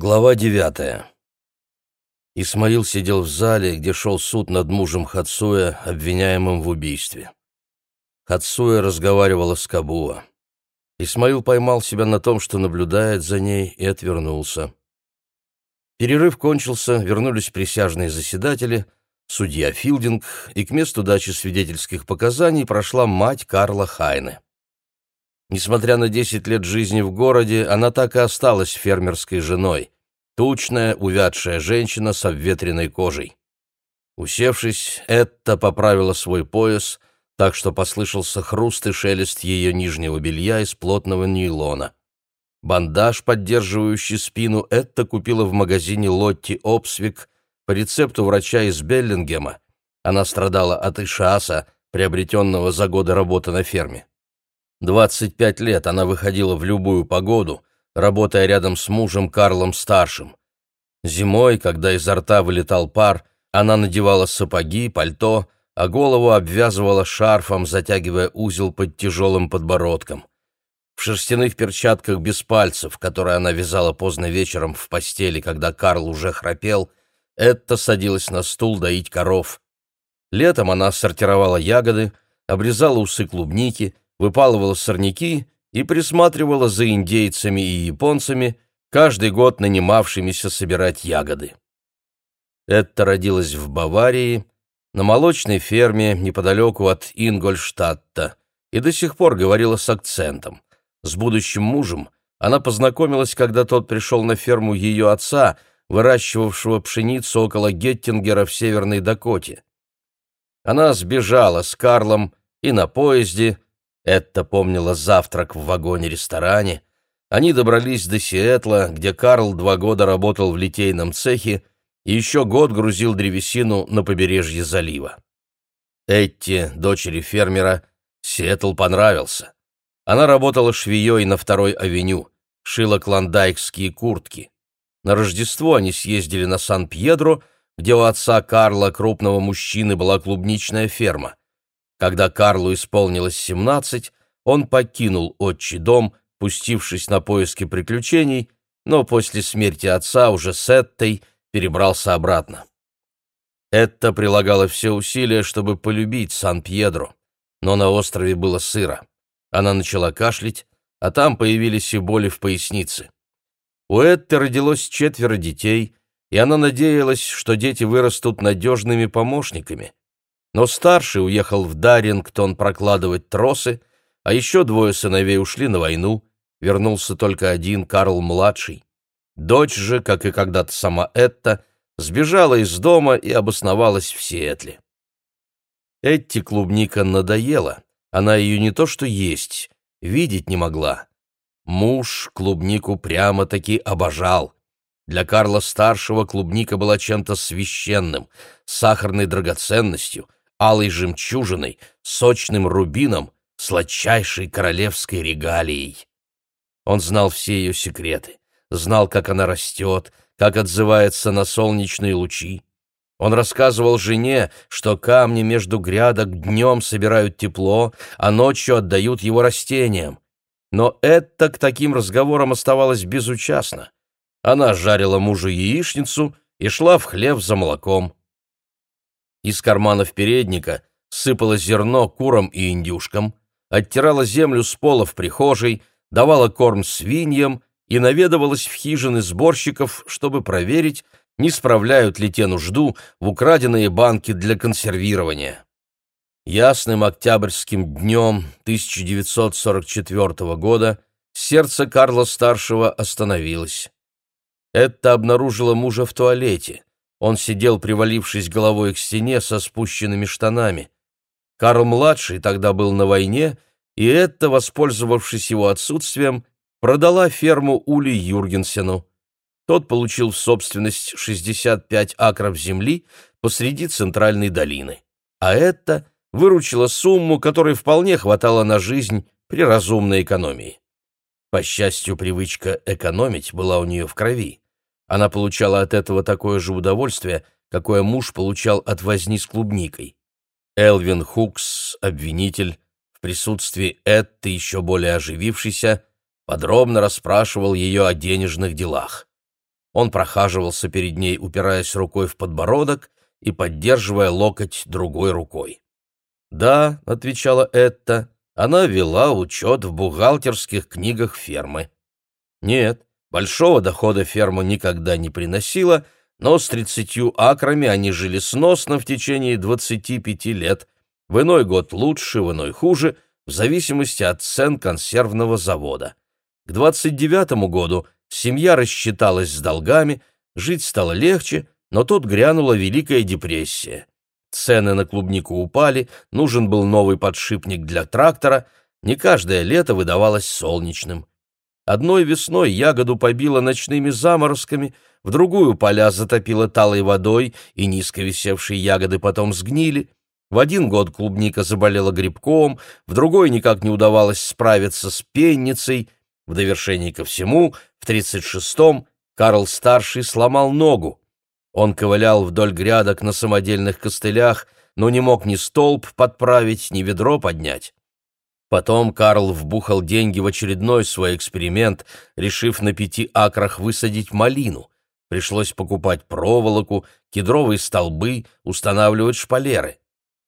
Глава девятая. Исмаил сидел в зале, где шел суд над мужем Хацуя, обвиняемым в убийстве. Хацуя разговаривала с Кабуа. Исмаил поймал себя на том, что наблюдает за ней, и отвернулся. Перерыв кончился, вернулись присяжные заседатели, судья Филдинг, и к месту дачи свидетельских показаний прошла мать Карла Хайне. Несмотря на 10 лет жизни в городе, она так и осталась фермерской женой. Тучная, увядшая женщина с обветренной кожей. Усевшись, Этта поправила свой пояс, так что послышался хруст и шелест ее нижнего белья из плотного нейлона. Бандаж, поддерживающий спину, Этта купила в магазине Лотти Обсвик по рецепту врача из Беллингема. Она страдала от ишаса, приобретенного за годы работы на ферме. 25 лет она выходила в любую погоду, работая рядом с мужем Карлом-старшим. Зимой, когда изо рта вылетал пар, она надевала сапоги, пальто, а голову обвязывала шарфом, затягивая узел под тяжелым подбородком. В шерстяных перчатках без пальцев, которые она вязала поздно вечером в постели, когда Карл уже храпел, Этта садилась на стул доить коров. Летом она сортировала ягоды, обрезала усы клубники — выпалывала сорняки и присматривала за индейцами и японцами, каждый год нанимавшимися собирать ягоды. Этта родилась в Баварии, на молочной ферме неподалеку от Ингольштадта, и до сих пор говорила с акцентом. С будущим мужем она познакомилась, когда тот пришел на ферму ее отца, выращивавшего пшеницу около Геттингера в Северной Дакоте. Она сбежала с Карлом и на поезде, это помнила завтрак в вагоне-ресторане. Они добрались до Сиэтла, где Карл два года работал в литейном цехе и еще год грузил древесину на побережье залива. Этти, дочери фермера, Сиэтл понравился. Она работала швеей на второй авеню, шила клондайкские куртки. На Рождество они съездили на Сан-Пьедро, где у отца Карла, крупного мужчины, была клубничная ферма. Когда Карлу исполнилось семнадцать, он покинул отчий дом, пустившись на поиски приключений, но после смерти отца уже с Эттой перебрался обратно. Этта прилагала все усилия, чтобы полюбить Сан-Пьедро, но на острове было сыро. Она начала кашлять, а там появились и боли в пояснице. У Этты родилось четверо детей, и она надеялась, что дети вырастут надежными помощниками, но старший уехал в Дарингтон прокладывать тросы, а еще двое сыновей ушли на войну, вернулся только один, Карл-младший. Дочь же, как и когда-то сама Этта, сбежала из дома и обосновалась в Сиэтле. Этти клубника надоела, она ее не то что есть, видеть не могла. Муж клубнику прямо-таки обожал. Для Карла-старшего клубника была чем-то священным, сахарной драгоценностью — алой жемчужиной, сочным рубином, сладчайшей королевской регалией. Он знал все ее секреты, знал, как она растет, как отзывается на солнечные лучи. Он рассказывал жене, что камни между грядок днем собирают тепло, а ночью отдают его растениям. Но это к таким разговорам оставалось безучастно. Она жарила мужу яичницу и шла в хлев за молоком. Из карманов передника сыпала зерно курам и индюшкам, оттирала землю с пола в прихожей, давала корм свиньям и наведывалась в хижины сборщиков, чтобы проверить, не справляют ли те нужду в украденные банки для консервирования. Ясным октябрьским днем 1944 года сердце Карла-старшего остановилось. Это обнаружила мужа в туалете. Он сидел, привалившись головой к стене со спущенными штанами. Карл-младший тогда был на войне, и это, воспользовавшись его отсутствием, продала ферму Ули Юргенсену. Тот получил в собственность 65 акров земли посреди центральной долины. А это выручила сумму, которой вполне хватало на жизнь при разумной экономии. По счастью, привычка экономить была у нее в крови. Она получала от этого такое же удовольствие, какое муж получал от возни с клубникой. Элвин Хукс, обвинитель, в присутствии Этты, еще более оживившийся, подробно расспрашивал ее о денежных делах. Он прохаживался перед ней, упираясь рукой в подбородок и поддерживая локоть другой рукой. «Да», — отвечала Этта, — «она вела учет в бухгалтерских книгах фермы». «Нет, большого дохода ферма никогда не приносила, но с тридцатью акрами они жили сносно в течение двадцати пяти лет, в иной год лучше, в иной хуже, в зависимости от цен консервного завода. К двадцать девятому году семья рассчиталась с долгами, жить стало легче, но тут грянула Великая депрессия. Цены на клубнику упали, нужен был новый подшипник для трактора, не каждое лето выдавалось солнечным. Одной весной ягоду побило ночными заморозками, в другую поля затопило талой водой, и низко висевшие ягоды потом сгнили. В один год клубника заболела грибком, в другой никак не удавалось справиться с пенницей. В довершении ко всему, в 36-м Карл-старший сломал ногу. Он ковылял вдоль грядок на самодельных костылях, но не мог ни столб подправить, ни ведро поднять. Потом Карл вбухал деньги в очередной свой эксперимент, решив на пяти акрах высадить малину. Пришлось покупать проволоку, кедровые столбы, устанавливать шпалеры.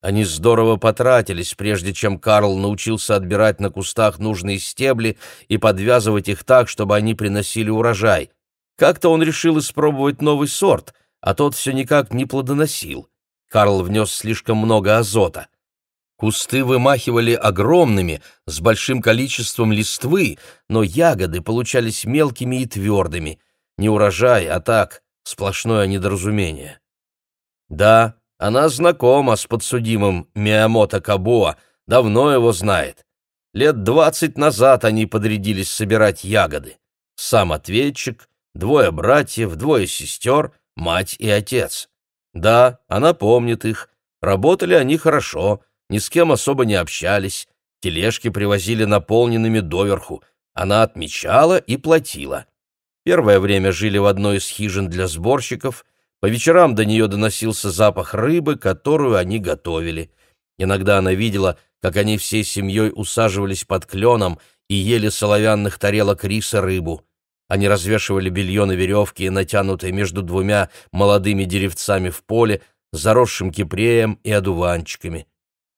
Они здорово потратились, прежде чем Карл научился отбирать на кустах нужные стебли и подвязывать их так, чтобы они приносили урожай. Как-то он решил испробовать новый сорт, а тот все никак не плодоносил. Карл внес слишком много азота. Кусты вымахивали огромными, с большим количеством листвы, но ягоды получались мелкими и твердыми. Не урожай, а так, сплошное недоразумение. Да, она знакома с подсудимым Миямото Кабуа, давно его знает. Лет двадцать назад они подрядились собирать ягоды. Сам ответчик, двое братьев, двое сестер, мать и отец. Да, она помнит их. Работали они хорошо, ни с кем особо не общались. Тележки привозили наполненными доверху. Она отмечала и платила. Первое время жили в одной из хижин для сборщиков. По вечерам до нее доносился запах рыбы, которую они готовили. Иногда она видела, как они всей семьей усаживались под кленом и ели соловянных тарелок риса рыбу. Они развешивали белье на веревке, натянутой между двумя молодыми деревцами в поле, заросшим кипреем и одуванчиками.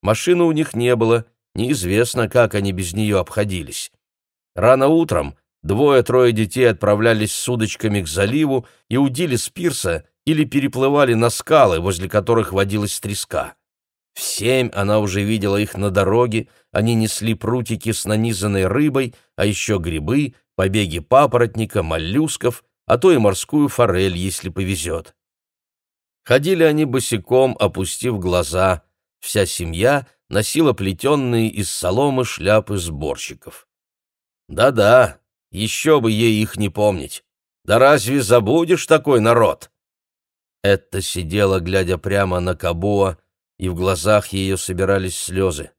Машины у них не было, неизвестно, как они без нее обходились. Рано утром двое-трое детей отправлялись с удочками к заливу и удили с пирса или переплывали на скалы, возле которых водилась треска. В семь она уже видела их на дороге, они несли прутики с нанизанной рыбой, а еще грибы, побеги папоротника, моллюсков, а то и морскую форель, если повезет. Ходили они босиком, опустив глаза. Вся семья носила плетенные из соломы шляпы сборщиков. Да-да, еще бы ей их не помнить. Да разве забудешь такой народ? Этта сидела, глядя прямо на Кабуа, и в глазах ее собирались слезы.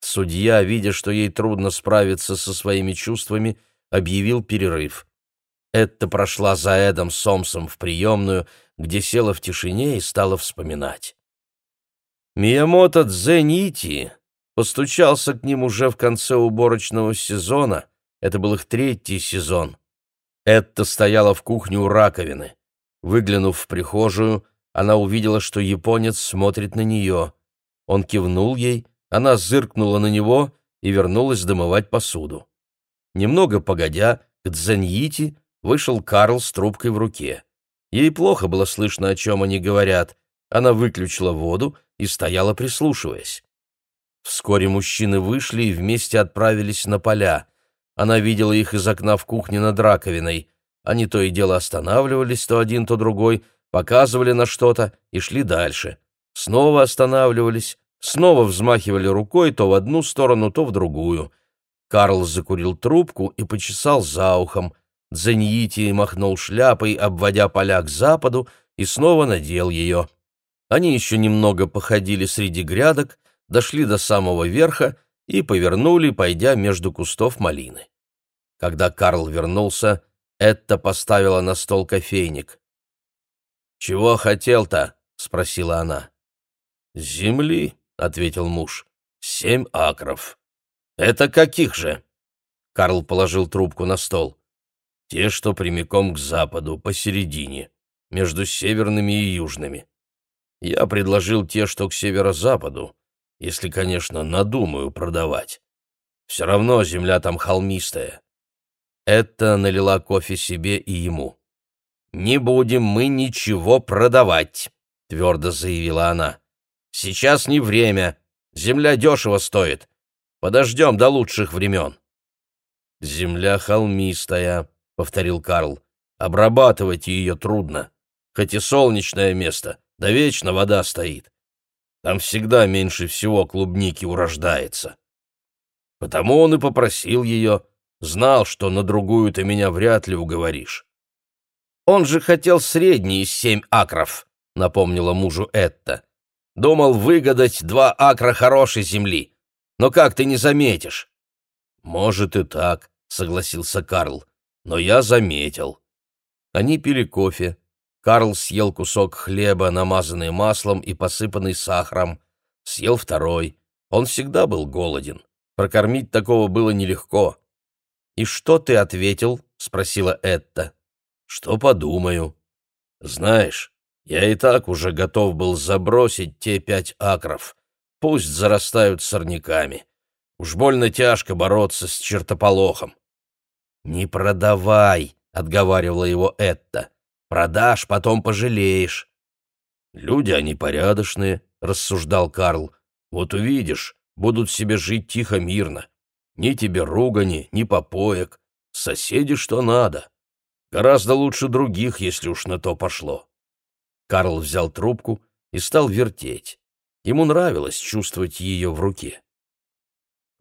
Судья, видя, что ей трудно справиться со своими чувствами, объявил перерыв. Этта прошла за Эдом Сомсом в приемную, где села в тишине и стала вспоминать. Миямото Дзенити постучался к ним уже в конце уборочного сезона, это был их третий сезон. Этта стояла в кухне у раковины. Выглянув в прихожую, она увидела, что японец смотрит на нее. Он кивнул ей, она зыркнула на него и вернулась домывать посуду. Немного погодя, к Дзеньити вышел Карл с трубкой в руке. Ей плохо было слышно, о чем они говорят. Она выключила воду и стояла, прислушиваясь. Вскоре мужчины вышли и вместе отправились на поля. Она видела их из окна в кухне над раковиной. Они то и дело останавливались, то один, то другой, показывали на что-то и шли дальше. Снова останавливались, снова взмахивали рукой то в одну сторону, то в другую. Карл закурил трубку и почесал за ухом. Дзеньити махнул шляпой, обводя поля к западу, и снова надел ее. Они еще немного походили среди грядок, дошли до самого верха и повернули, пойдя между кустов малины. Когда Карл вернулся, Этта поставила на стол кофейник. «Чего хотел-то?» — спросила она. «Земли», — ответил муж. «Семь акров». «Это каких же?» Карл положил трубку на стол. Те, что прямиком к западу, посередине, между северными и южными. Я предложил те, что к северо-западу, если, конечно, надумаю продавать. Все равно земля там холмистая. Это налила кофе себе и ему. «Не будем мы ничего продавать», — твердо заявила она. «Сейчас не время. Земля дешево стоит. Подождем до лучших времен». «Земля холмистая», — повторил Карл. «Обрабатывать ее трудно. Хоть и солнечное место, да вечно вода стоит. Там всегда меньше всего клубники урождается. Потому он и попросил ее, знал, что на другую ты меня вряд ли уговоришь. Он же хотел средние семь акров, напомнила мужу Этта. Думал выгадать два акра хорошей земли. Но как ты не заметишь? Может и так, согласился Карл, но я заметил. Они пили кофе, Карл съел кусок хлеба, намазанный маслом и посыпанный сахаром. Съел второй. Он всегда был голоден. Прокормить такого было нелегко. «И что ты ответил?» — спросила Этта. «Что подумаю?» «Знаешь, я и так уже готов был забросить те пять акров. Пусть зарастают сорняками. Уж больно тяжко бороться с чертополохом». «Не продавай», — отговаривала его Этта. Продашь, потом пожалеешь. Люди они порядочные, рассуждал Карл. Вот увидишь, будут себе жить тихо мирно. Ни тебе ругани, ни попоек. Соседи что надо. Гораздо лучше других, если уж на то пошло. Карл взял трубку и стал вертеть. Ему нравилось чувствовать ее в руке.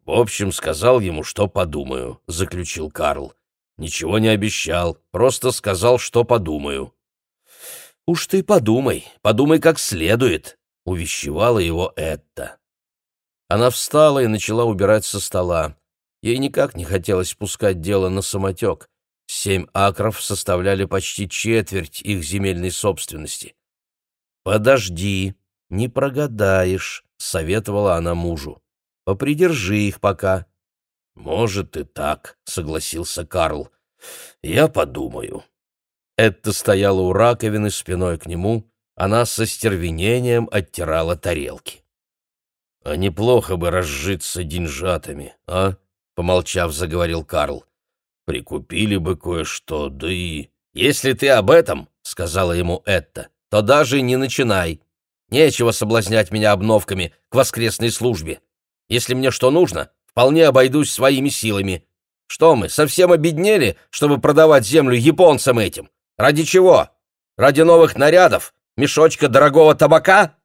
«В общем, сказал ему, что подумаю», — заключил Карл. Ничего не обещал, просто сказал, что подумаю. «Уж ты подумай, подумай как следует», — увещевала его Этта. Она встала и начала убирать со стола. Ей никак не хотелось пускать дело на самотек. Семь акров составляли почти четверть их земельной собственности. «Подожди, не прогадаешь», — советовала она мужу. «Попридержи их пока. «Может и так», — согласился Карл. «Я подумаю». Этта стояла у раковины спиной к нему, она со стервенением оттирала тарелки. «А неплохо бы разжиться деньжатами, а?» — помолчав, заговорил Карл. «Прикупили бы кое-что, да и...» «Если ты об этом, — сказала ему Этта, — то даже не начинай. Нечего соблазнять меня обновками к воскресной службе. Если мне что нужно, вполне обойдусь своими силами. Что мы, совсем обеднели, чтобы продавать землю японцам этим? Ради чего? Ради новых нарядов? Мешочка дорогого табака?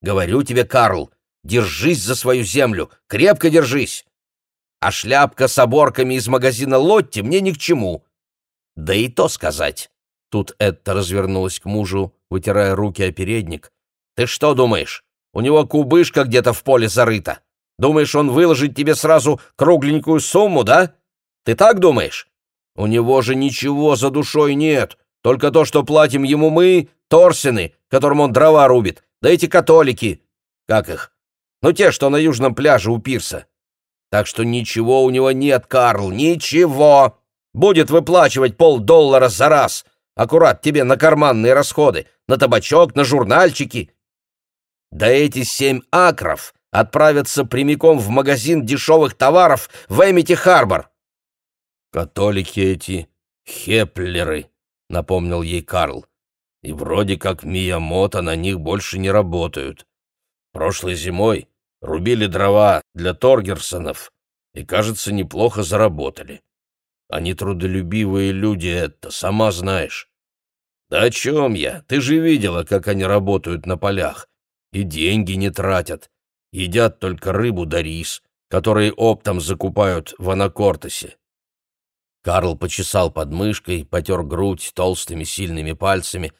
Говорю тебе, Карл, держись за свою землю, крепко держись. А шляпка с оборками из магазина Лотти мне ни к чему. Да и то сказать. Тут Этта развернулась к мужу, вытирая руки о передник. Ты что думаешь, у него кубышка где-то в поле зарыта? Думаешь, он выложит тебе сразу кругленькую сумму, да? Ты так думаешь? У него же ничего за душой нет, только то, что платим ему мы, торсины, которым он дрова рубит, да эти католики. Как их? Ну, те, что на южном пляже у пирса. Так что ничего у него нет, Карл, ничего. Будет выплачивать полдоллара за раз. Аккурат тебе на карманные расходы, на табачок, на журнальчики. Да эти семь акров отправятся прямиком в магазин дешевых товаров в Эмити-Харбор. «Католики эти, хеплеры», — напомнил ей Карл. «И вроде как Миямото на них больше не работают. Прошлой зимой рубили дрова для Торгерсонов и, кажется, неплохо заработали. Они трудолюбивые люди, это, сама знаешь». «Да о чем я? Ты же видела, как они работают на полях. И деньги не тратят едят только рыбу да рис, которые оптом закупают в Анакортосе. Карл почесал подмышкой, потер грудь толстыми сильными пальцами,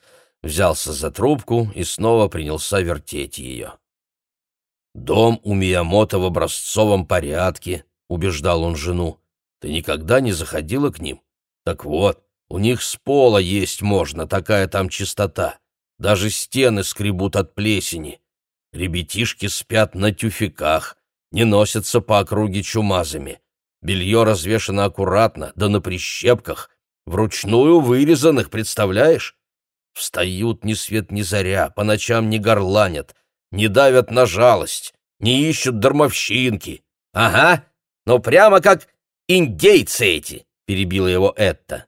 взялся за трубку и снова принялся вертеть ее. «Дом у Миямото в образцовом порядке», — убеждал он жену. «Ты никогда не заходила к ним? Так вот, у них с пола есть можно, такая там чистота. Даже стены скребут от плесени. Ребятишки спят на тюфяках, не носятся по округе чумазами. Белье развешано аккуратно, да на прищепках. Вручную вырезанных, представляешь? Встают ни свет ни заря, по ночам не горланят, не давят на жалость, не ищут дармовщинки. Ага, ну прямо как индейцы эти, перебила его Этта.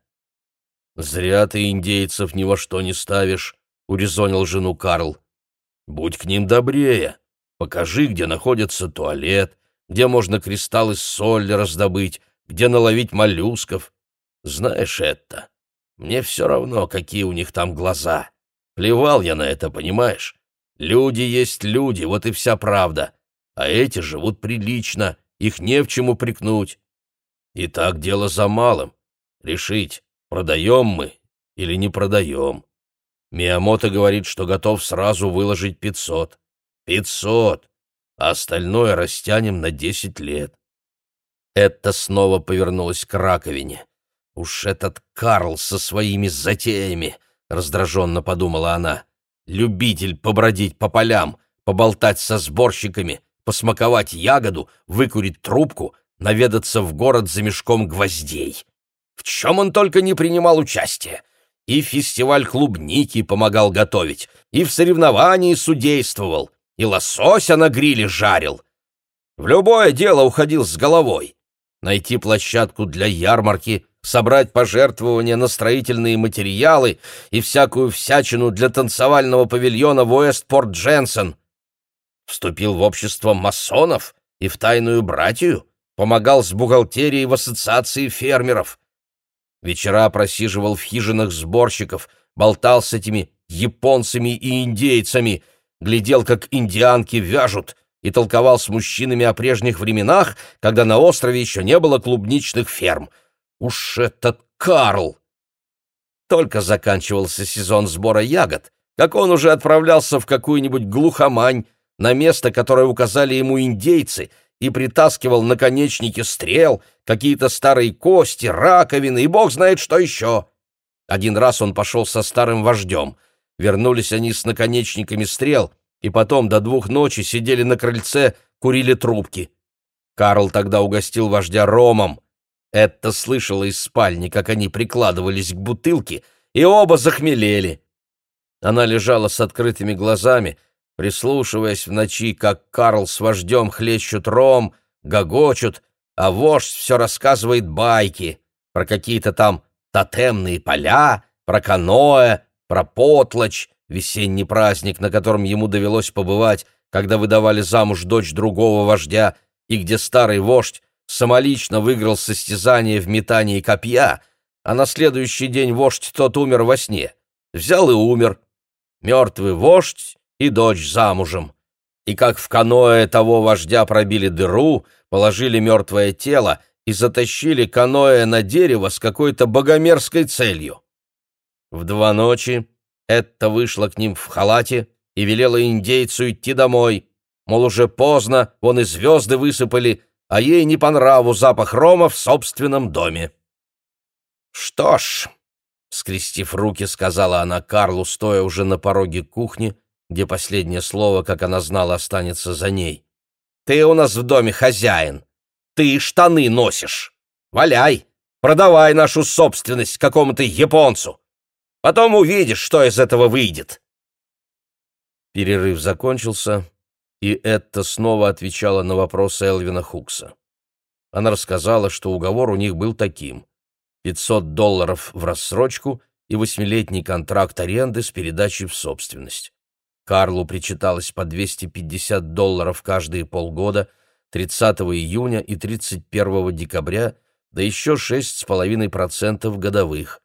Зря ты индейцев ни во что не ставишь, урезонил жену Карл. Будь к ним добрее. Покажи, где находится туалет, где можно кристаллы соли раздобыть, где наловить моллюсков. Знаешь это, мне все равно, какие у них там глаза. Плевал я на это, понимаешь? Люди есть люди, вот и вся правда. А эти живут прилично, их не в чем упрекнуть. И так дело за малым. Решить, продаем мы или не продаем. Миямото говорит, что готов сразу выложить пятьсот. Пятьсот! А остальное растянем на десять лет. Это снова повернулось к раковине. «Уж этот Карл со своими затеями!» — раздраженно подумала она. «Любитель побродить по полям, поболтать со сборщиками, посмаковать ягоду, выкурить трубку, наведаться в город за мешком гвоздей. В чем он только не принимал участие! И фестиваль клубники помогал готовить, и в соревновании судействовал, и лосося на гриле жарил. В любое дело уходил с головой. Найти площадку для ярмарки, собрать пожертвования на строительные материалы и всякую всячину для танцевального павильона в Уэстпорт Дженсен. Вступил в общество масонов и в тайную братью, помогал с бухгалтерией в ассоциации фермеров. Вечера просиживал в хижинах сборщиков, болтал с этими японцами и индейцами, глядел, как индианки вяжут, и толковал с мужчинами о прежних временах, когда на острове еще не было клубничных ферм — Уж этот Карл! Только заканчивался сезон сбора ягод, как он уже отправлялся в какую-нибудь глухомань, на место, которое указали ему индейцы, и притаскивал наконечники стрел, какие-то старые кости, раковины и бог знает что еще. Один раз он пошел со старым вождем. Вернулись они с наконечниками стрел, и потом до двух ночи сидели на крыльце, курили трубки. Карл тогда угостил вождя ромом. Это слышала из спальни, как они прикладывались к бутылке, и оба захмелели. Она лежала с открытыми глазами, прислушиваясь в ночи, как Карл с вождем хлещут ром, гогочут, а вождь все рассказывает байки про какие-то там тотемные поля, про каноэ, про потлочь, весенний праздник, на котором ему довелось побывать, когда выдавали замуж дочь другого вождя, и где старый вождь самолично выиграл состязание в метании копья, а на следующий день вождь тот умер во сне. Взял и умер. Мертвый вождь и дочь замужем. И как в каноэ того вождя пробили дыру, положили мертвое тело и затащили каноэ на дерево с какой-то богомерзкой целью. В два ночи Этта вышла к ним в халате и велела индейцу идти домой, мол, уже поздно, вон и звезды высыпали, а ей не по нраву запах рома в собственном доме. «Что ж», — скрестив руки, сказала она Карлу, стоя уже на пороге кухни, где последнее слово, как она знала, останется за ней. «Ты у нас в доме хозяин. Ты штаны носишь. Валяй, продавай нашу собственность какому-то японцу. Потом увидишь, что из этого выйдет». Перерыв закончился и это снова отвечала на вопросы Элвина Хукса. Она рассказала, что уговор у них был таким — 500 долларов в рассрочку и восьмилетний контракт аренды с передачей в собственность. Карлу причиталось по 250 долларов каждые полгода, 30 июня и 31 декабря, да еще 6,5% годовых.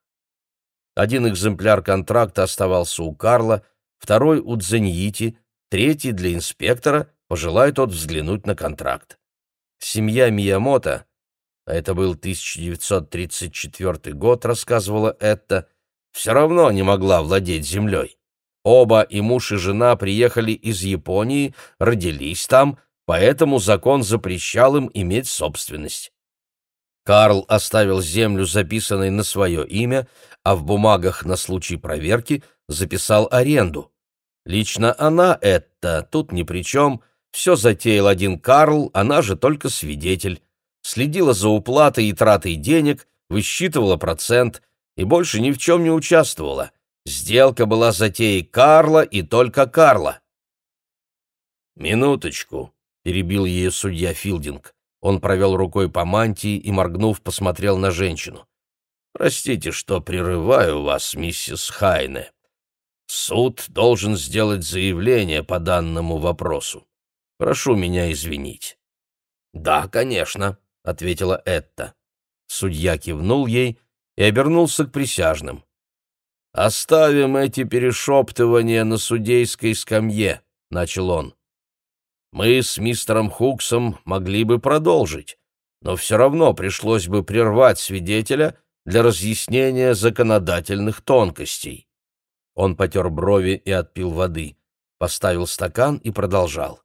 Один экземпляр контракта оставался у Карла, второй у Дзеньити, третий для инспектора, пожелает тот взглянуть на контракт. Семья Миямото, а это был 1934 год, рассказывала это, все равно не могла владеть землей. Оба, и муж, и жена, приехали из Японии, родились там, поэтому закон запрещал им иметь собственность. Карл оставил землю, записанной на свое имя, а в бумагах на случай проверки записал аренду. Лично она это тут ни при чем. Все затеял один Карл, она же только свидетель. Следила за уплатой и тратой денег, высчитывала процент, и больше ни в чем не участвовала. Сделка была затеей Карла и только Карла. «Минуточку», — перебил ее судья Филдинг. Он провел рукой по мантии и, моргнув, посмотрел на женщину. «Простите, что прерываю вас, миссис Хайне. Суд должен сделать заявление по данному вопросу. Прошу меня извинить». «Да, конечно», — ответила Этта. Судья кивнул ей и обернулся к присяжным. «Оставим эти перешептывания на судейской скамье», — начал он. «Мы с мистером Хуксом могли бы продолжить, но все равно пришлось бы прервать свидетеля для разъяснения законодательных тонкостей». Он потер брови и отпил воды, поставил стакан и продолжал.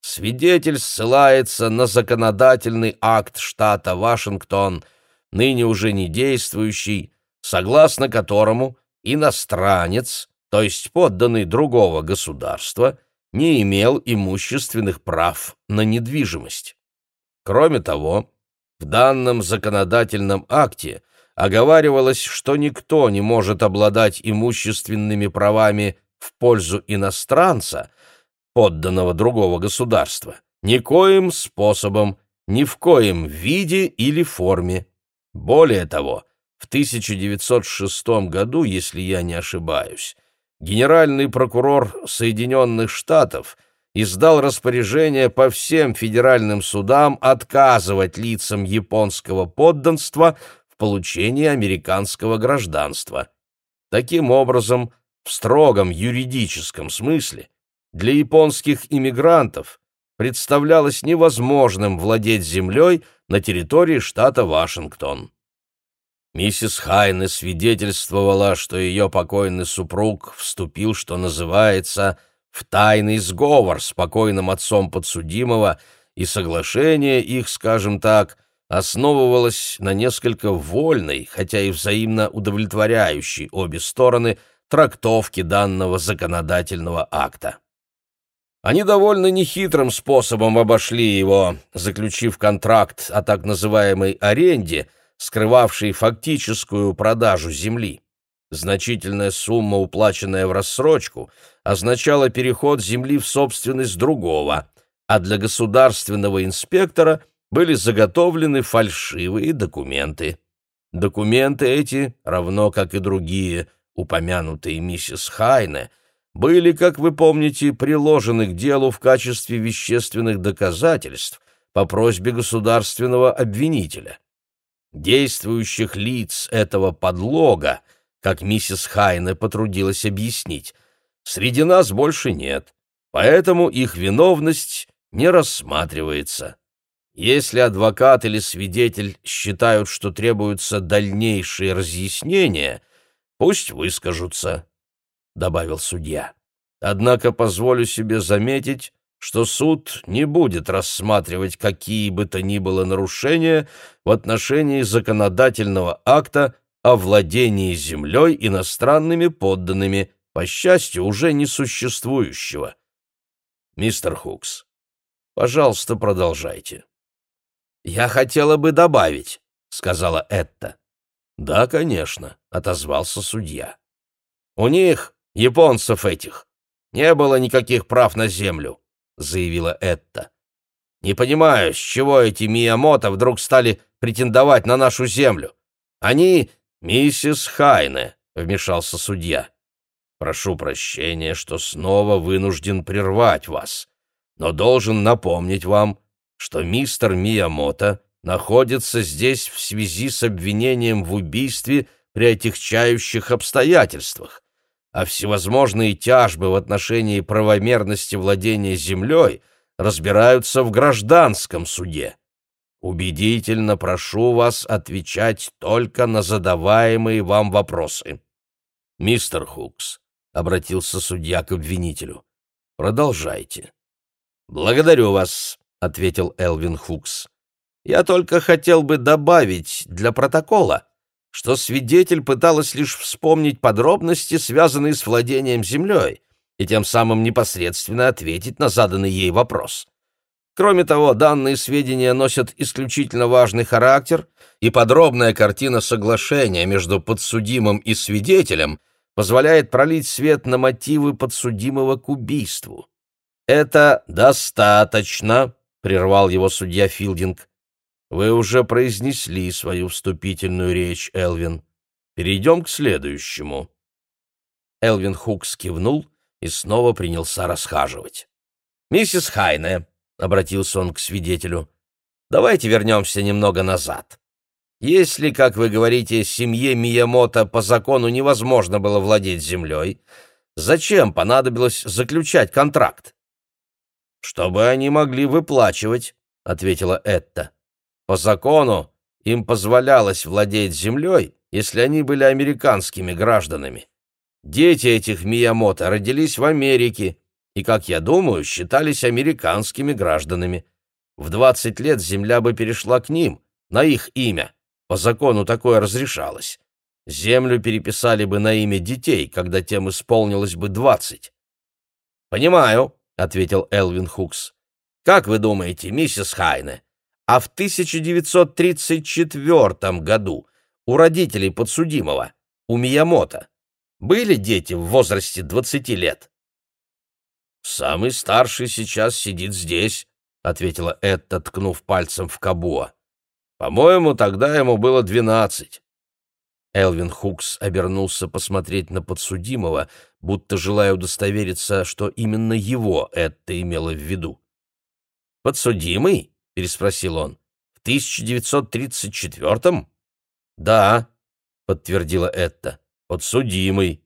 Свидетель ссылается на законодательный акт штата Вашингтон, ныне уже не действующий, согласно которому иностранец, то есть подданный другого государства, не имел имущественных прав на недвижимость. Кроме того, в данном законодательном акте оговаривалось, что никто не может обладать имущественными правами в пользу иностранца – подданного другого государства, никоим способом, ни в коем виде или форме. Более того, в 1906 году, если я не ошибаюсь, генеральный прокурор Соединенных Штатов издал распоряжение по всем федеральным судам отказывать лицам японского подданства в получении американского гражданства. Таким образом, в строгом юридическом смысле, для японских иммигрантов представлялось невозможным владеть землей на территории штата Вашингтон. Миссис Хайне свидетельствовала, что ее покойный супруг вступил, что называется, в тайный сговор с покойным отцом подсудимого, и соглашение их, скажем так, основывалось на несколько вольной, хотя и взаимно удовлетворяющей обе стороны трактовке данного законодательного акта. Они довольно нехитрым способом обошли его, заключив контракт о так называемой аренде, скрывавшей фактическую продажу земли. Значительная сумма, уплаченная в рассрочку, означала переход земли в собственность другого, а для государственного инспектора были заготовлены фальшивые документы. Документы эти, равно как и другие, упомянутые миссис Хайне, — были, как вы помните, приложены к делу в качестве вещественных доказательств по просьбе государственного обвинителя. Действующих лиц этого подлога, как миссис Хайне потрудилась объяснить, среди нас больше нет, поэтому их виновность не рассматривается. Если адвокат или свидетель считают, что требуются дальнейшие разъяснения, пусть выскажутся. — добавил судья. «Однако позволю себе заметить, что суд не будет рассматривать какие бы то ни было нарушения в отношении законодательного акта о владении землей иностранными подданными, по счастью, уже несуществующего. Мистер Хукс, пожалуйста, продолжайте. «Я хотела бы добавить», — сказала Этта. «Да, конечно», — отозвался судья. «У них японцев этих. Не было никаких прав на землю», — заявила Этта. «Не понимаю, с чего эти Миямото вдруг стали претендовать на нашу землю. Они — миссис Хайне», — вмешался судья. «Прошу прощения, что снова вынужден прервать вас, но должен напомнить вам, что мистер Миямото находится здесь в связи с обвинением в убийстве при отягчающих обстоятельствах а всевозможные тяжбы в отношении правомерности владения землей разбираются в гражданском суде. Убедительно прошу вас отвечать только на задаваемые вам вопросы. Мистер Хукс, — обратился судья к обвинителю, — продолжайте. Благодарю вас, — ответил Элвин Хукс. Я только хотел бы добавить для протокола, что свидетель пыталась лишь вспомнить подробности, связанные с владением землей, и тем самым непосредственно ответить на заданный ей вопрос. Кроме того, данные сведения носят исключительно важный характер, и подробная картина соглашения между подсудимым и свидетелем позволяет пролить свет на мотивы подсудимого к убийству. «Это достаточно», — прервал его судья Филдинг. «Вы уже произнесли свою вступительную речь, Элвин. Перейдем к следующему». Элвин Хукс кивнул и снова принялся расхаживать. «Миссис Хайне», — обратился он к свидетелю, — «давайте вернемся немного назад. Если, как вы говорите, семье Миямото по закону невозможно было владеть землей, зачем понадобилось заключать контракт?» «Чтобы они могли выплачивать», — ответила Этта. «По закону им позволялось владеть землей, если они были американскими гражданами. Дети этих Миямото родились в Америке и, как я думаю, считались американскими гражданами. В 20 лет земля бы перешла к ним, на их имя. По закону такое разрешалось. Землю переписали бы на имя детей, когда тем исполнилось бы 20. «Понимаю», — ответил Элвин Хукс. «Как вы думаете, миссис Хайне, а в 1934 году у родителей подсудимого, у Миямото, были дети в возрасте 20 лет?» «Самый старший сейчас сидит здесь», — ответила Этта, ткнув пальцем в Кабуа. «По-моему, тогда ему было двенадцать». Элвин Хукс обернулся посмотреть на подсудимого, будто желая удостовериться, что именно его это имело в виду. «Подсудимый?» — переспросил он. «В 1934-м?» «Да», — подтвердила Этта, — «подсудимый.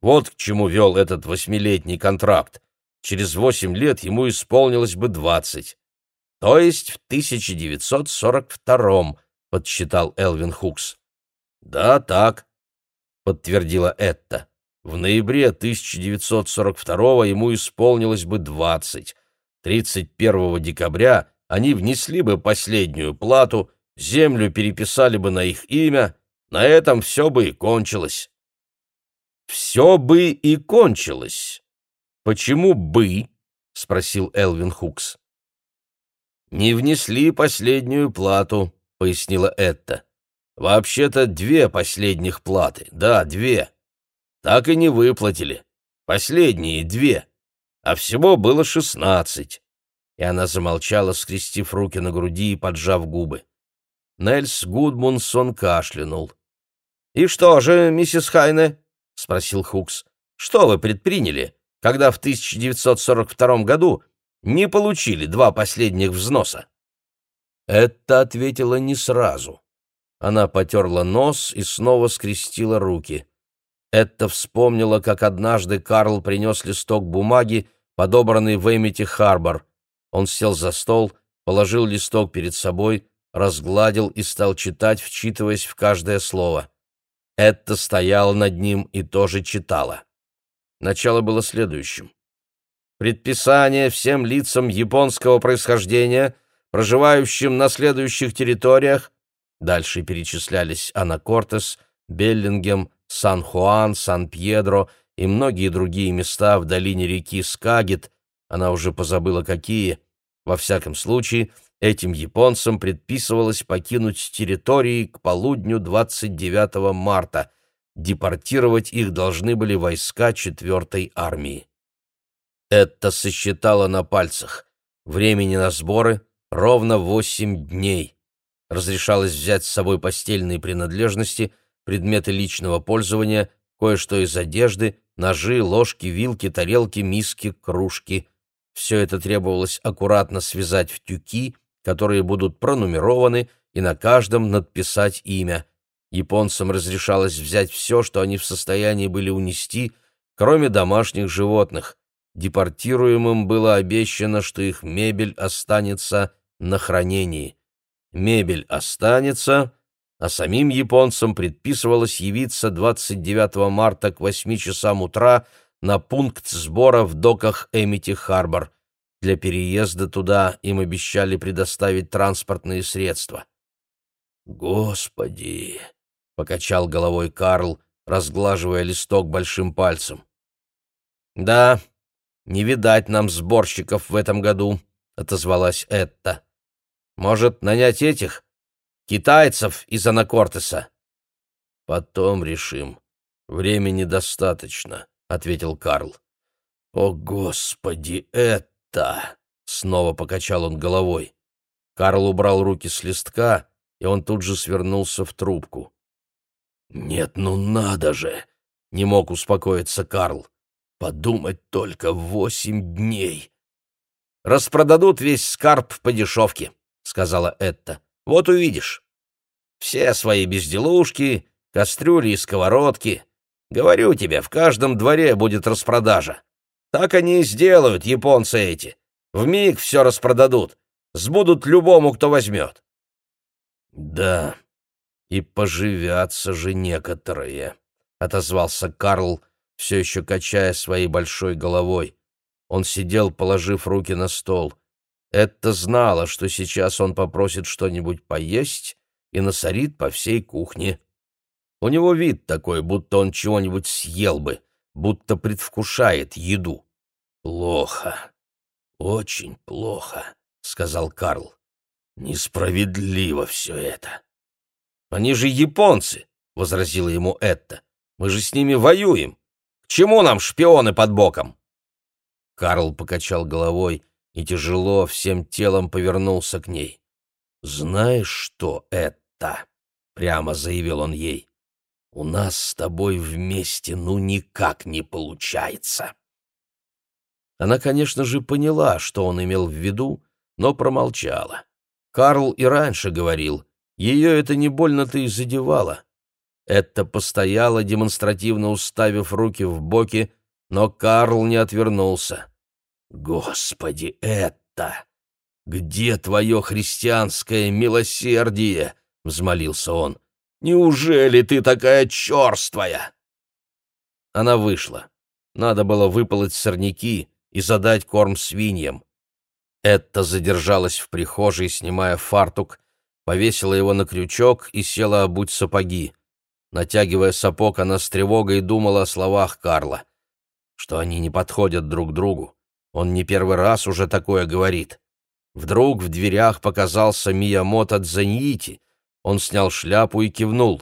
Вот к чему вел этот восьмилетний контракт. Через восемь лет ему исполнилось бы двадцать. То есть в 1942-м», — подсчитал Элвин Хукс. «Да, так», — подтвердила Этта. «В ноябре 1942-го ему исполнилось бы 20. 31 декабря они внесли бы последнюю плату, землю переписали бы на их имя, на этом все бы и кончилось». «Все бы и кончилось. Почему бы?» — спросил Элвин Хукс. «Не внесли последнюю плату», — пояснила Этта. Вообще-то две последних платы, да, две. Так и не выплатили. Последние две. А всего было шестнадцать. И она замолчала, скрестив руки на груди и поджав губы. Нельс Гудмунсон кашлянул. «И что же, миссис Хайне?» — спросил Хукс. «Что вы предприняли, когда в 1942 году не получили два последних взноса?» Это ответила не сразу. Она потерла нос и снова скрестила руки. Этта вспомнила, как однажды Карл принес листок бумаги, подобранный в Эмити-Харбор. Он сел за стол, положил листок перед собой, разгладил и стал читать, вчитываясь в каждое слово. Этта стояла над ним и тоже читала. Начало было следующим. Предписание всем лицам японского происхождения, проживающим на следующих территориях, Дальше перечислялись Анакортес, Беллингем, Сан-Хуан, Сан-Пьедро и многие другие места в долине реки Скагит, она уже позабыла какие. Во всяком случае, этим японцам предписывалось покинуть территории к полудню 29 марта. Депортировать их должны были войска 4-й армии. Это сосчитала на пальцах. Времени на сборы ровно восемь дней разрешалось взять с собой постельные принадлежности, предметы личного пользования, кое-что из одежды, ножи, ложки, вилки, тарелки, миски, кружки. Все это требовалось аккуратно связать в тюки, которые будут пронумерованы, и на каждом надписать имя. Японцам разрешалось взять все, что они в состоянии были унести, кроме домашних животных. Депортируемым было обещано, что их мебель останется на хранении мебель останется, а самим японцам предписывалось явиться 29 марта к 8 часам утра на пункт сбора в доках Эмити-Харбор. Для переезда туда им обещали предоставить транспортные средства. «Господи!» — покачал головой Карл, разглаживая листок большим пальцем. «Да, не видать нам сборщиков в этом году», — отозвалась Этта. «Может, нанять этих? Китайцев из Анакортеса?» «Потом решим. Времени достаточно», — ответил Карл. «О, Господи, это!» — снова покачал он головой. Карл убрал руки с листка, и он тут же свернулся в трубку. «Нет, ну надо же!» — не мог успокоиться Карл. «Подумать только, восемь дней!» «Распродадут весь скарб по дешевке», — сказала Этта. «Вот увидишь. Все свои безделушки, кастрюли и сковородки. Говорю тебе, в каждом дворе будет распродажа. Так они и сделают, японцы эти. В миг все распродадут. Сбудут любому, кто возьмет. Да, и поживятся же некоторые, — отозвался Карл, все еще качая своей большой головой. Он сидел, положив руки на стол. Это знала, что сейчас он попросит что-нибудь поесть и насорит по всей кухне. У него вид такой, будто он чего-нибудь съел бы, будто предвкушает еду. «Плохо, очень плохо», — сказал Карл. «Несправедливо все это». «Они же японцы», — возразила ему Этта. «Мы же с ними воюем. К чему нам шпионы под боком?» Карл покачал головой и тяжело всем телом повернулся к ней. «Знаешь что это?» — прямо заявил он ей. У нас с тобой вместе ну никак не получается. Она, конечно же, поняла, что он имел в виду, но промолчала. Карл и раньше говорил, ее это не больно-то и задевало. Это постояло, демонстративно уставив руки в боки, но Карл не отвернулся. «Господи, это! Где твое христианское милосердие?» — взмолился он. Неужели ты такая черствая?» Она вышла. Надо было выполоть сорняки и задать корм свиньям. Этта задержалась в прихожей, снимая фартук, повесила его на крючок и села обуть сапоги. Натягивая сапог, она с тревогой думала о словах Карла, что они не подходят друг другу. Он не первый раз уже такое говорит. Вдруг в дверях показался Миямото Дзаньити, он снял шляпу и кивнул.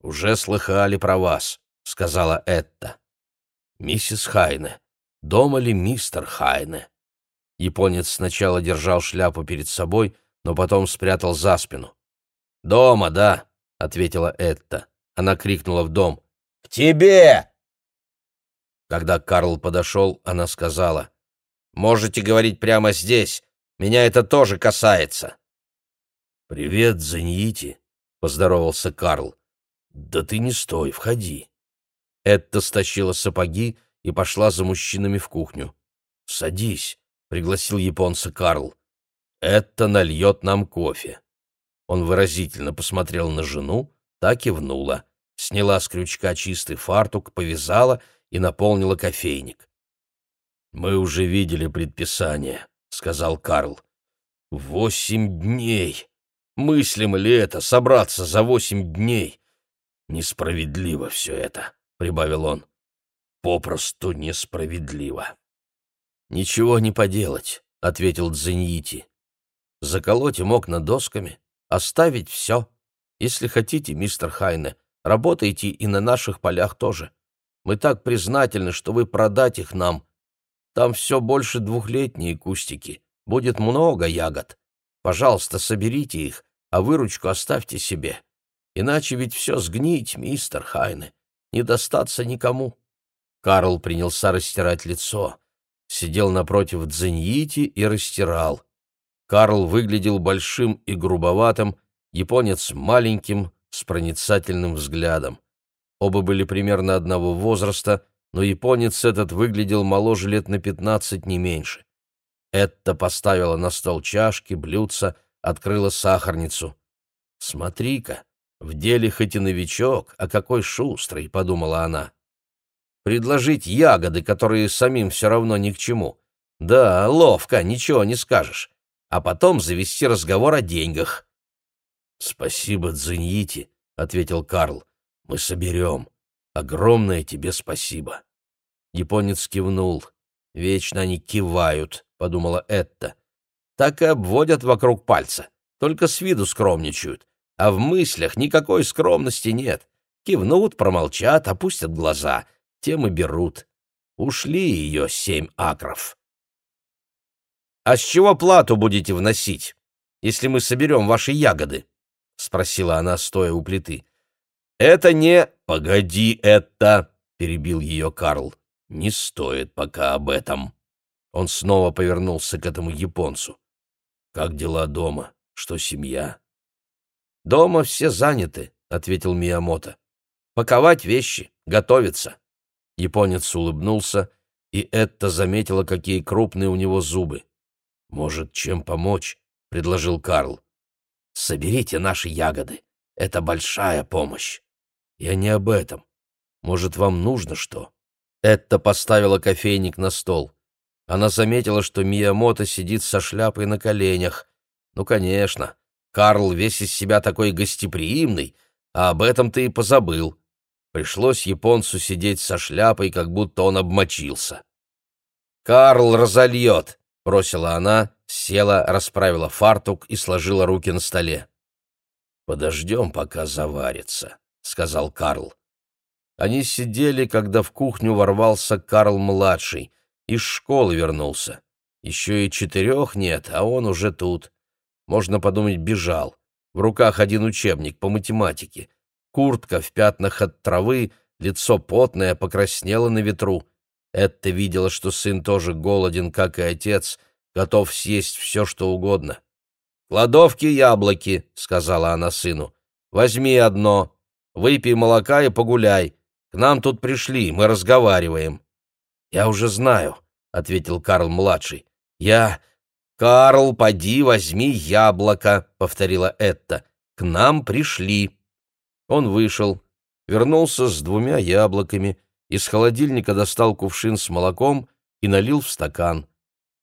«Уже слыхали про вас», — сказала Этта. «Миссис Хайне. Дома ли мистер Хайне?» Японец сначала держал шляпу перед собой, но потом спрятал за спину. «Дома, да», — ответила Этта. Она крикнула в дом. «К тебе!» Когда Карл подошел, она сказала. «Можете говорить прямо здесь. Меня это тоже касается». «Привет, Заньити», — поздоровался Карл. «Да ты не стой, входи». Этта стащила сапоги и пошла за мужчинами в кухню. «Садись», — пригласил японца Карл. «Это нальет нам кофе». Он выразительно посмотрел на жену, так и внула, сняла с крючка чистый фартук, повязала и наполнила кофейник. «Мы уже видели предписание», — сказал Карл. «Восемь дней!» Мыслим ли это, собраться за восемь дней? Несправедливо все это, — прибавил он. Попросту несправедливо. Ничего не поделать, — ответил Дзеньити. Заколоть им окна досками, оставить все. Если хотите, мистер Хайне, работайте и на наших полях тоже. Мы так признательны, что вы продать их нам. Там все больше двухлетние кустики. Будет много ягод. Пожалуйста, соберите их, а выручку оставьте себе. Иначе ведь все сгнить, мистер Хайне, не достаться никому». Карл принялся растирать лицо. Сидел напротив Дзеньити и растирал. Карл выглядел большим и грубоватым, японец маленьким, с проницательным взглядом. Оба были примерно одного возраста, но японец этот выглядел моложе лет на пятнадцать, не меньше. Этта поставила на стол чашки, блюдца, открыла сахарницу. «Смотри-ка, в деле хоть и новичок, а какой шустрый», — подумала она. «Предложить ягоды, которые самим все равно ни к чему. Да, ловко, ничего не скажешь. А потом завести разговор о деньгах». «Спасибо, Дзиньити», — ответил Карл. «Мы соберем. Огромное тебе спасибо». Японец кивнул. «Вечно они кивают», — подумала Этта. Так и обводят вокруг пальца, только с виду скромничают, а в мыслях никакой скромности нет. Кивнут, промолчат, опустят глаза, тем и берут. Ушли ее семь акров. «А с чего плату будете вносить, если мы соберем ваши ягоды?» — спросила она, стоя у плиты. «Это не...» «Погоди это!» — перебил ее Карл. «Не стоит пока об этом». Он снова повернулся к этому японцу. «Как дела дома? Что семья?» «Дома все заняты», — ответил Миямото. «Паковать вещи, готовиться». Японец улыбнулся, и Этта заметила, какие крупные у него зубы. «Может, чем помочь?» — предложил Карл. «Соберите наши ягоды. Это большая помощь». «Я не об этом. Может, вам нужно что?» Этта поставила кофейник на стол. Она заметила, что Миямото сидит со шляпой на коленях. Ну, конечно, Карл весь из себя такой гостеприимный, а об этом ты и позабыл. Пришлось японцу сидеть со шляпой, как будто он обмочился. «Карл разольет!» — бросила она, села, расправила фартук и сложила руки на столе. «Подождем, пока заварится», — сказал Карл. Они сидели, когда в кухню ворвался Карл-младший. Из школы вернулся. Еще и четырех нет, а он уже тут. Можно подумать, бежал. В руках один учебник по математике. Куртка в пятнах от травы, лицо потное, покраснело на ветру. Этта видела, что сын тоже голоден, как и отец, готов съесть все, что угодно. «Кладовки яблоки», — сказала она сыну. «Возьми одно, выпей молока и погуляй. К нам тут пришли, мы разговариваем». «Я уже знаю», — ответил Карл-младший. «Я...» «Карл, поди, возьми яблоко», — повторила Этта. «К нам пришли». Он вышел, вернулся с двумя яблоками, из холодильника достал кувшин с молоком и налил в стакан.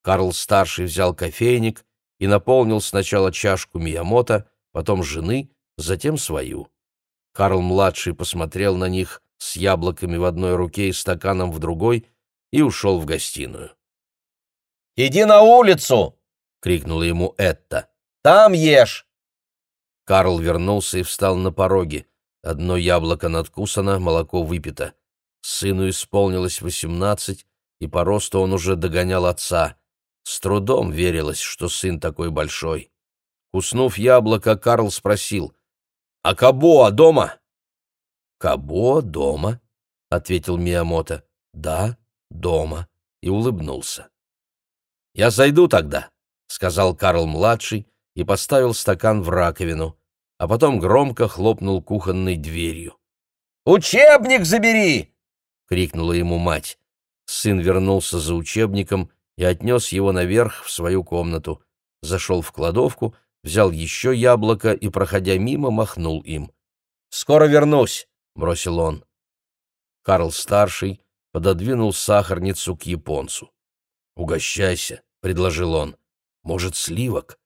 Карл-старший взял кофейник и наполнил сначала чашку Миямото, потом жены, затем свою. Карл-младший посмотрел на них с яблоками в одной руке и стаканом в другой и ушел в гостиную. «Иди на улицу!» — крикнула ему Этта. «Там ешь!» Карл вернулся и встал на пороге. Одно яблоко надкусано, молоко выпито. Сыну исполнилось восемнадцать, и по росту он уже догонял отца. С трудом верилось, что сын такой большой. Куснув яблоко, Карл спросил, «А Кабоа дома?» «Кабоа дома», — ответил Миямото. «Да, дома», и улыбнулся. «Я зайду тогда», — сказал Карл-младший и поставил стакан в раковину, а потом громко хлопнул кухонной дверью. «Учебник забери!» — крикнула ему мать. Сын вернулся за учебником и отнес его наверх в свою комнату, зашел в кладовку, взял еще яблоко и, проходя мимо, махнул им. «Скоро вернусь!» — бросил он. Карл-старший пододвинул сахарницу к японцу. «Угощайся», — предложил он. «Может, сливок?»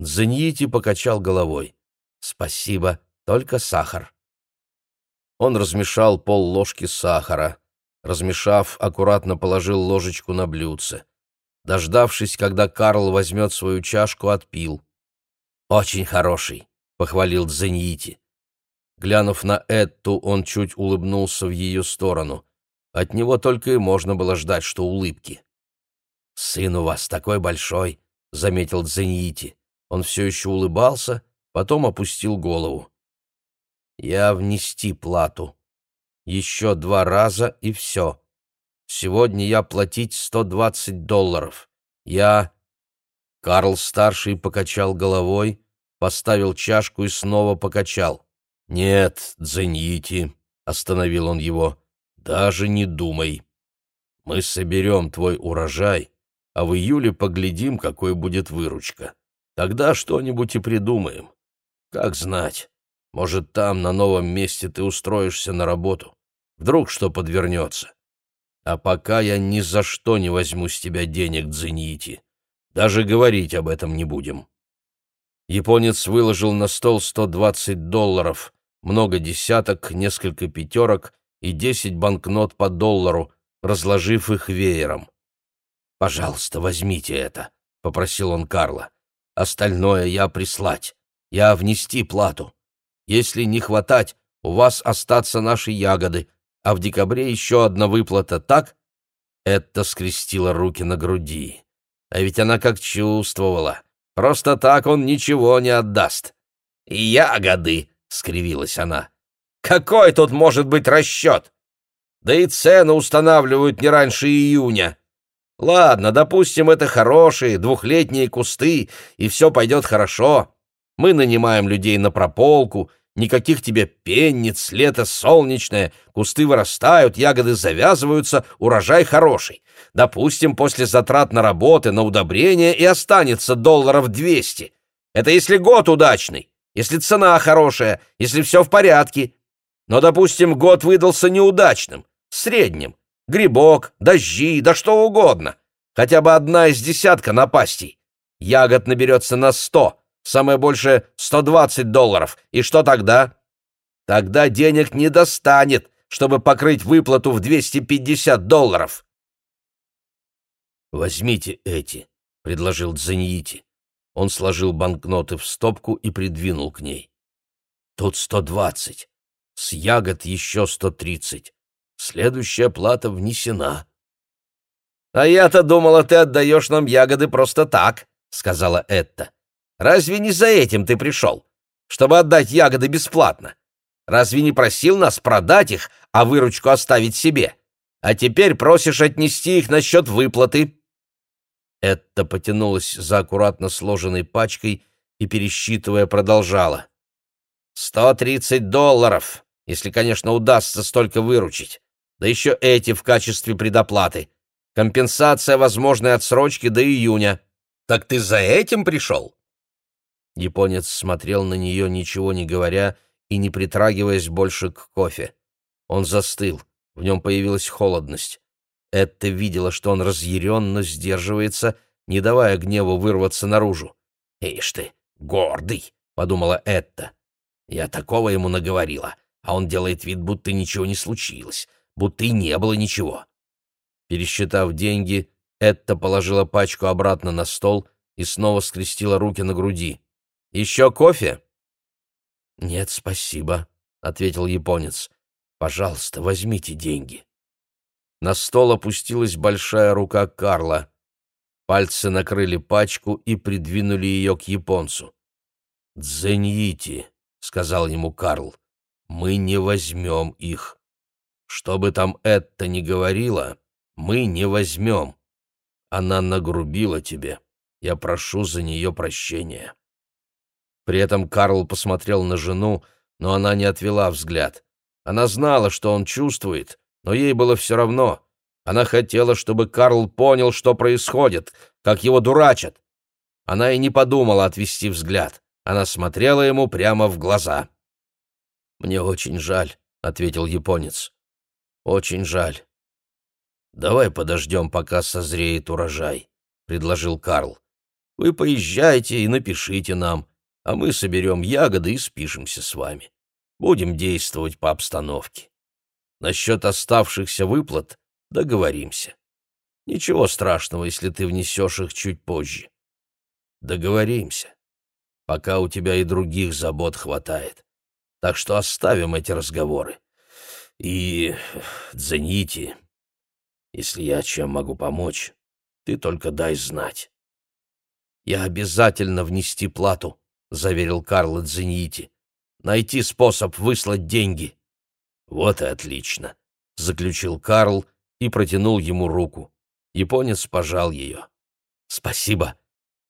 Дзеньити покачал головой. «Спасибо, только сахар». Он размешал пол ложки сахара. Размешав, аккуратно положил ложечку на блюдце. Дождавшись, когда Карл возьмет свою чашку, отпил. «Очень хороший», — похвалил Дзеньити. Глянув на Этту, он чуть улыбнулся в ее сторону. От него только и можно было ждать, что улыбки. «Сын у вас такой большой», — заметил Дзеньити. Он все еще улыбался, потом опустил голову. «Я внести плату. Еще два раза и все. Сегодня я платить сто двадцать долларов. Я...» Карл-старший покачал головой, поставил чашку и снова покачал. «Нет, Дзеньити», — остановил он его, — «даже не думай. Мы соберем твой урожай, а в июле поглядим, какой будет выручка. Тогда что-нибудь и придумаем. Как знать, может, там, на новом месте, ты устроишься на работу. Вдруг что подвернется. А пока я ни за что не возьму с тебя денег, Дзеньити. Даже говорить об этом не будем». Японец выложил на стол 120 долларов, много десяток, несколько пятерок и десять банкнот по доллару, разложив их веером. «Пожалуйста, возьмите это», — попросил он Карла. «Остальное я прислать. Я внести плату. Если не хватать, у вас остаться наши ягоды, а в декабре еще одна выплата, так?» Это скрестила руки на груди. А ведь она как чувствовала. Просто так он ничего не отдаст. «Ягоды!» — скривилась она. «Какой тут может быть расчет? Да и цены устанавливают не раньше июня. Ладно, допустим, это хорошие двухлетние кусты, и все пойдет хорошо. Мы нанимаем людей на прополку, никаких тебе пенниц, лето солнечное, кусты вырастают, ягоды завязываются, урожай хороший. Допустим, после затрат на работы, на удобрения и останется долларов двести. Это если год удачный, если цена хорошая, если все в порядке. Но, допустим, год выдался неудачным, средним, Грибок, дожди, да что угодно. Хотя бы одна из десятка напастей. Ягод наберется на сто, самое большее сто двадцать долларов. И что тогда? Тогда денег не достанет, чтобы покрыть выплату в двести пятьдесят долларов. «Возьмите эти», — предложил Дзаньити. Он сложил банкноты в стопку и придвинул к ней. «Тут сто двадцать. С ягод еще сто тридцать. Следующая плата внесена. — А я-то думала, ты отдаешь нам ягоды просто так, — сказала Этта. — Разве не за этим ты пришел? Чтобы отдать ягоды бесплатно? Разве не просил нас продать их, а выручку оставить себе? А теперь просишь отнести их на счет выплаты? Этта потянулась за аккуратно сложенной пачкой и, пересчитывая, продолжала. «Сто тридцать долларов, если, конечно, удастся столько выручить да еще эти в качестве предоплаты. Компенсация возможной отсрочки до июня. Так ты за этим пришел?» Японец смотрел на нее, ничего не говоря и не притрагиваясь больше к кофе. Он застыл, в нем появилась холодность. Этта видела, что он разъярен, но сдерживается, не давая гневу вырваться наружу. «Ишь ты, гордый!» — подумала Этта. «Я такого ему наговорила, а он делает вид, будто ничего не случилось будто и не было ничего. Пересчитав деньги, Этта положила пачку обратно на стол и снова скрестила руки на груди. «Еще кофе?» «Нет, спасибо», — ответил японец. «Пожалуйста, возьмите деньги». На стол опустилась большая рука Карла. Пальцы накрыли пачку и придвинули ее к японцу. «Дзеньите», — сказал ему Карл, — «мы не возьмем их». Что бы там это ни говорила, мы не возьмем. Она нагрубила тебе. Я прошу за нее прощения. При этом Карл посмотрел на жену, но она не отвела взгляд. Она знала, что он чувствует, но ей было все равно. Она хотела, чтобы Карл понял, что происходит, как его дурачат. Она и не подумала отвести взгляд. Она смотрела ему прямо в глаза. «Мне очень жаль», — ответил японец. Очень жаль. Давай подождем, пока созреет урожай, предложил Карл. Вы поезжайте и напишите нам, а мы соберем ягоды и спишемся с вами. Будем действовать по обстановке. Насчет оставшихся выплат договоримся. Ничего страшного, если ты внесешь их чуть позже. Договоримся. Пока у тебя и других забот хватает. Так что оставим эти разговоры. И, Дзените, если я чем могу помочь, ты только дай знать. Я обязательно внести плату, заверил Карл Дзените. Найти способ выслать деньги. Вот и отлично, заключил Карл и протянул ему руку. Японец пожал ее. Спасибо,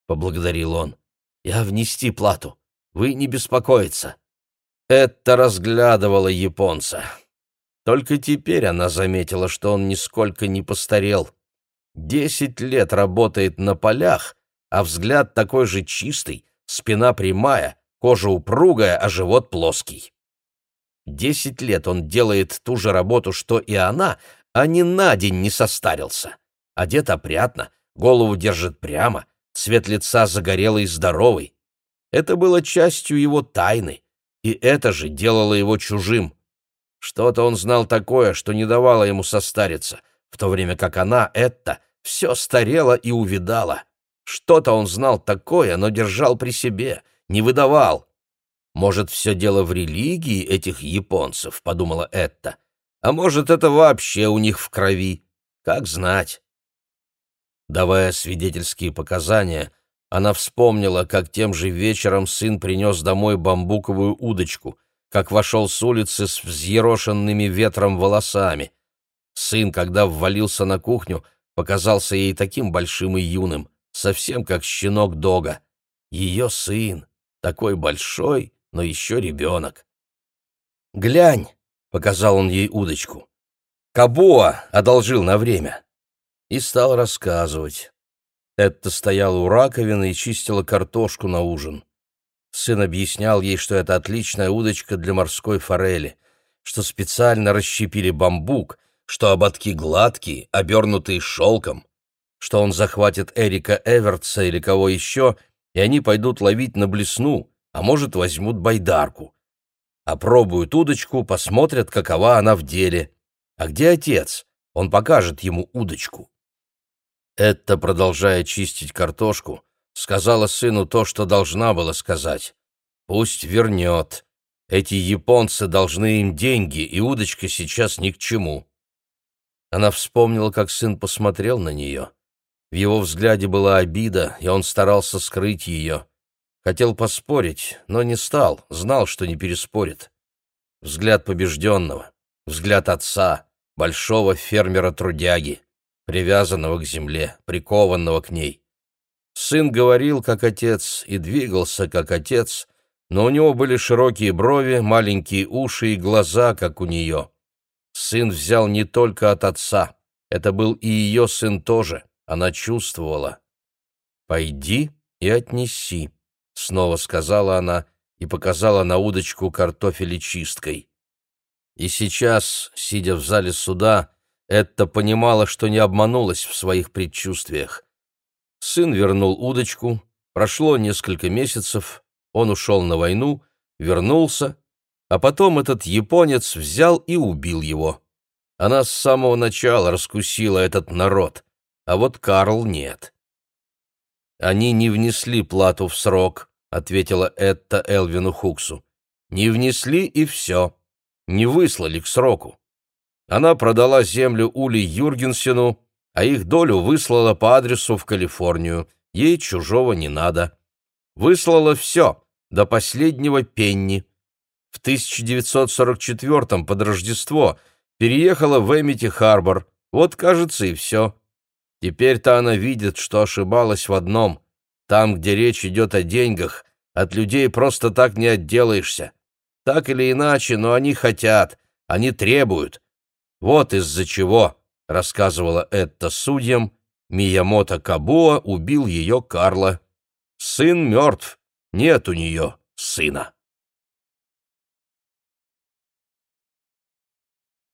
поблагодарил он. Я внести плату. Вы не беспокоиться. Это разглядывало японца. Только теперь она заметила, что он нисколько не постарел. Десять лет работает на полях, а взгляд такой же чистый, спина прямая, кожа упругая, а живот плоский. Десять лет он делает ту же работу, что и она, а ни на день не состарился. Одет опрятно, голову держит прямо, цвет лица загорелый и здоровый. Это было частью его тайны, и это же делало его чужим. Что-то он знал такое, что не давало ему состариться, в то время как она, это, все старела и увидала. Что-то он знал такое, но держал при себе, не выдавал. «Может, все дело в религии этих японцев», — подумала Этта. «А может, это вообще у них в крови. Как знать». Давая свидетельские показания, она вспомнила, как тем же вечером сын принес домой бамбуковую удочку, как вошел с улицы с взъерошенными ветром волосами. Сын, когда ввалился на кухню, показался ей таким большим и юным, совсем как щенок Дога. Ее сын, такой большой, но еще ребенок. «Глянь!» — показал он ей удочку. «Кабоа одолжил на время». И стал рассказывать. Этта стояла у раковины и чистила картошку на ужин. Сын объяснял ей, что это отличная удочка для морской форели, что специально расщепили бамбук, что ободки гладкие, обернутые шелком, что он захватит Эрика Эвертса или кого еще, и они пойдут ловить на блесну, а может, возьмут байдарку. Опробуют удочку, посмотрят, какова она в деле. А где отец? Он покажет ему удочку. Это, продолжая чистить картошку, сказала сыну то, что должна была сказать. Пусть вернет. Эти японцы должны им деньги, и удочка сейчас ни к чему. Она вспомнила, как сын посмотрел на нее. В его взгляде была обида, и он старался скрыть ее. Хотел поспорить, но не стал, знал, что не переспорит. Взгляд побежденного, взгляд отца, большого фермера-трудяги привязанного к земле, прикованного к ней. Сын говорил, как отец, и двигался, как отец, но у него были широкие брови, маленькие уши и глаза, как у нее. Сын взял не только от отца, это был и ее сын тоже, она чувствовала. «Пойди и отнеси», — снова сказала она и показала на удочку картофелечисткой. И сейчас, сидя в зале суда, Этта понимала, что не обманулась в своих предчувствиях. Сын вернул удочку, прошло несколько месяцев, он ушел на войну, вернулся, а потом этот японец взял и убил его. Она с самого начала раскусила этот народ, а вот Карл нет. «Они не внесли плату в срок», — ответила Этта Элвину Хуксу. «Не внесли и все. Не выслали к сроку. Она продала землю Ули Юргенсену, а их долю выслала по адресу в Калифорнию. Ей чужого не надо. Выслала все, до последнего пенни. В 1944-м под Рождество переехала в Эмити-Харбор. Вот, кажется, и все. Теперь-то она видит, что ошибалась в одном. Там, где речь идет о деньгах, от людей просто так не отделаешься. Так или иначе, но они хотят, они требуют, вот из-за чего, рассказывала Этта судьям, Миямото Кабуа убил ее Карла. Сын мертв, нет у нее сына.